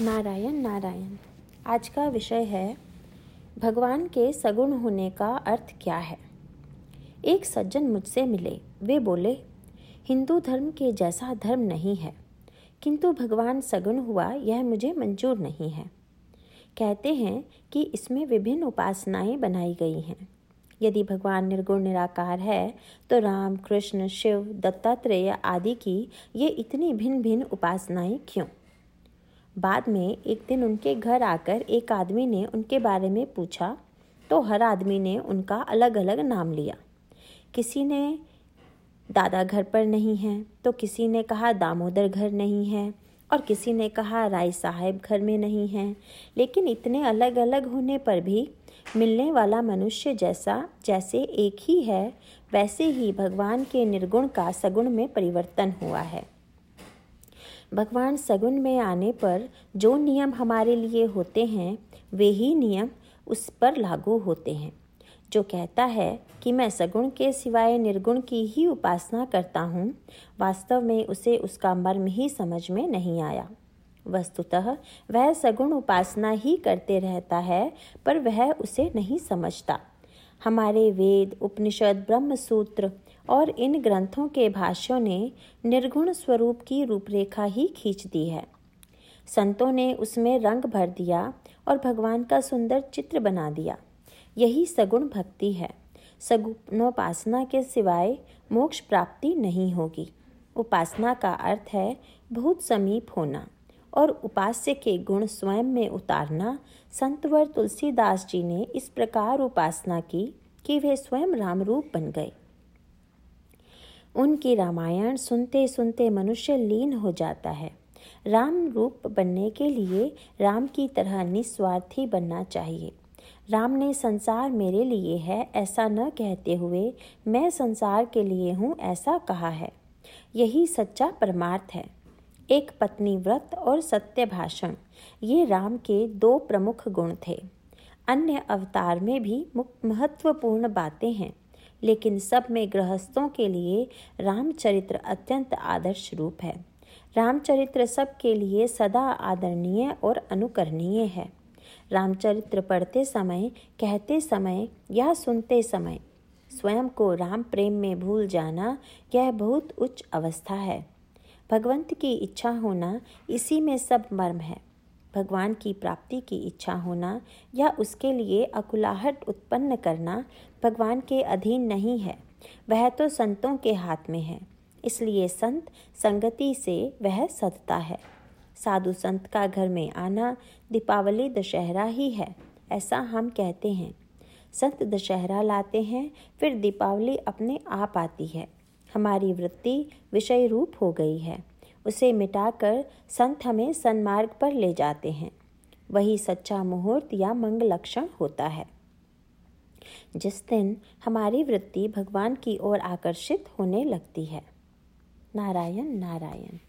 नारायण नारायण। आज का विषय है, भगवान के सगुण होने का अर्थ क्या है? एक सज्जन मुझसे मिले, वे बोले, हिंदू धर्म के जैसा धर्म नहीं है, किंतु भगवान सगुण हुआ यह मुझे मंजूर नहीं है। कहते हैं कि इसमें विभिन्न उपासनाएँ बनाई गई हैं। यदि भगवान निर्गुण, निराकार है तो राम, कृष्ण, शिव, दत्तात्रेय आदि की ये इतनी भिन्न भिन्न उपासनाएँ क्यों? बाद में एक दिन उनके घर आकर एक आदमी ने उनके बारे में पूछा तो हर आदमी ने उनका अलग अलग नाम लिया। किसी ने, दादा घर पर नहीं है। तो किसी ने कहा, दामोदर घर नहीं है। और किसी ने कहा, राय साहेब घर में नहीं है। लेकिन इतने अलग अलग होने पर भी मिलने वाला मनुष्य जैसा, जैसे एक ही है, वैसे ही भगवान के निर्गुण का सगुण में परिवर्तन हुआ है। भगवान सगुन में आने पर जो नियम हमारे लिए होते हैं, वे ही नियम उस पर लागू होते हैं। जो कहता है कि मैं सगुण के सिवाय निर्गुण की ही उपासना करता हूँ, वास्तव में उसे उसका मर्म ही समझ में नहीं आया। वस्तुतः वह सगुण उपासना ही करते रहता है, पर वह उसे नहीं समझता। हमारे वेद, उपनिषद ब्रह्म सूत्र और इन ग्रंथों के भाष्यों ने निर्गुण स्वरूप की रूपरेखा ही खींच दी है। संतों ने उसमें रंग भर दिया और भगवान का सुंदर चित्र बना दिया। यही सगुण भक्ति है। सगुणोपासना के सिवाय मोक्ष प्राप्ति नहीं होगी। उपासना का अर्थ है बहुत समीप होना। और उपास्य के गुण स्वयं में उतारना संतवर तुलसीदास जी ने इस प्रकार उपासना की कि वे स्वयं राम रूप बन गए। उनकी रामायण सुनते सुनते मनुष्य लीन हो जाता है। राम रूप बनने के लिए राम की तरह निस्वार्थी बनना चाहिए। राम ने संसार मेरे लिए है, ऐसा न कहते हुए मैं संसार के लिए हूँ, ऐसा कहा है। यही सच्चा परमार्थ है। एक पत्नी व्रत और सत्य भाषण। ये राम के दो प्रमुख गुण थे। अन्य अवतार में भी महत्वपूर्ण बातें हैं, लेकिन सब में गृहस्थों के लिए रामचरित्र अत्यंत आदर्श रूप है। रामचरित्र सबके लिए सदा आदरणीय और अनुकरणीय है। रामचरित्र पढ़ते समय, कहते समय या सुनते समय, स्वयं को राम प्रेम में भूल जाना यह बहुत उच्च अवस्था है। भगवंत की इच्छा होना इसी में सब मर्म है। भगवान की प्राप्ति की इच्छा होना या उसके लिए अकुलाहट उत्पन्न करना भगवान के अधीन नहीं है। वह तो संतों के हाथ में है, इसलिए संत संगति से वह सदता है। साधु संत का घर में आना दीपावली दशहरा ही है, ऐसा हम कहते हैं। संत दशहरा लाते हैं, फिर दीपावली अपने आप आती है। हमारी वृत्ति विषय रूप हो गई है। उसे मिटाकर संत हमें सन्मार्ग पर ले जाते हैं। वही सच्चा मुहूर्त या मंग लक्षण होता है। जिस दिन हमारी वृत्ति भगवान की ओर आकर्षित होने लगती है। नारायण नारायण।